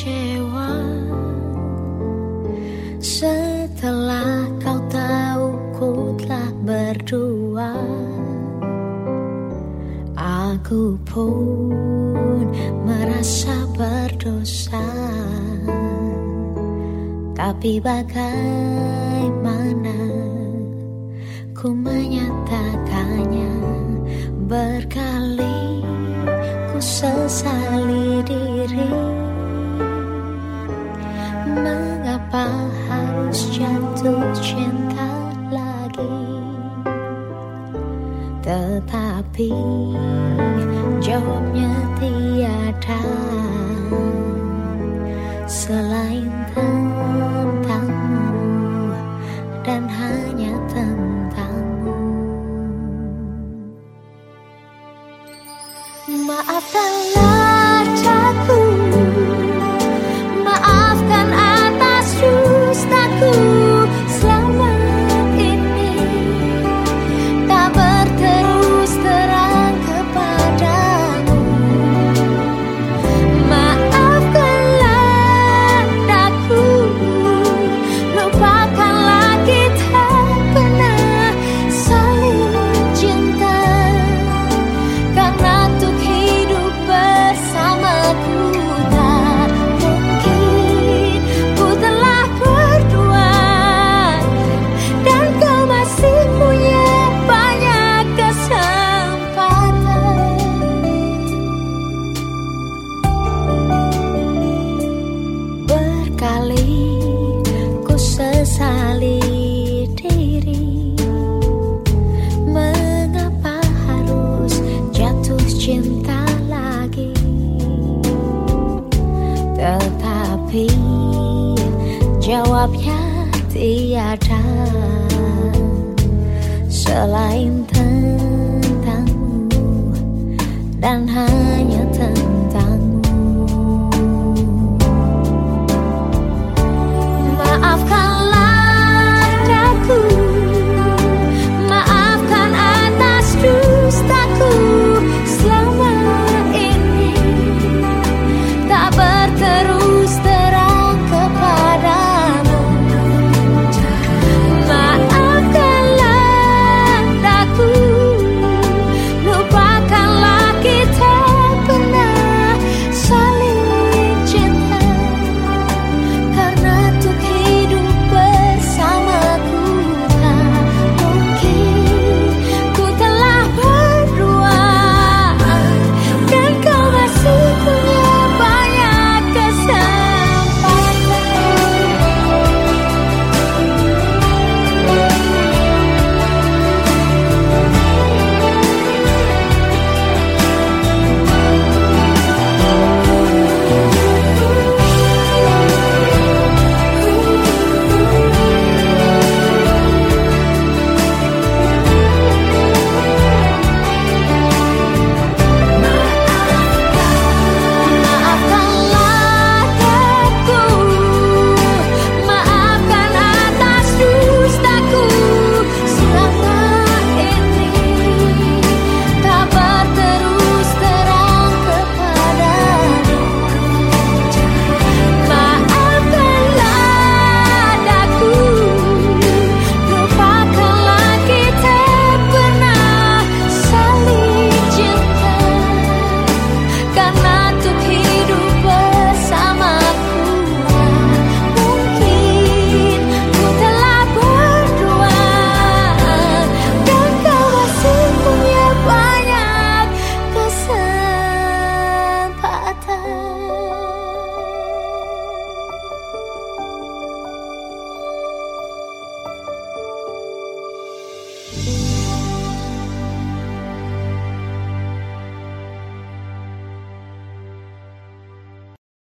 kecewa. Setelah kau tahu ku telah berdua Aku pun merasa berdosa. Tapi bagaimana ku menyatakannya? Berkali ku sesali diri. Mengapa harus jatuh cinta lagi? Tetapi jawabnya tiada. Selain tentangmu Dan hanya tentangmu. Maafkanlah menyesali diri. Mengapa harus jatuh cinta lagi? Tetapi jawabnya tiada. Selain tentangmu dan hanya Bye.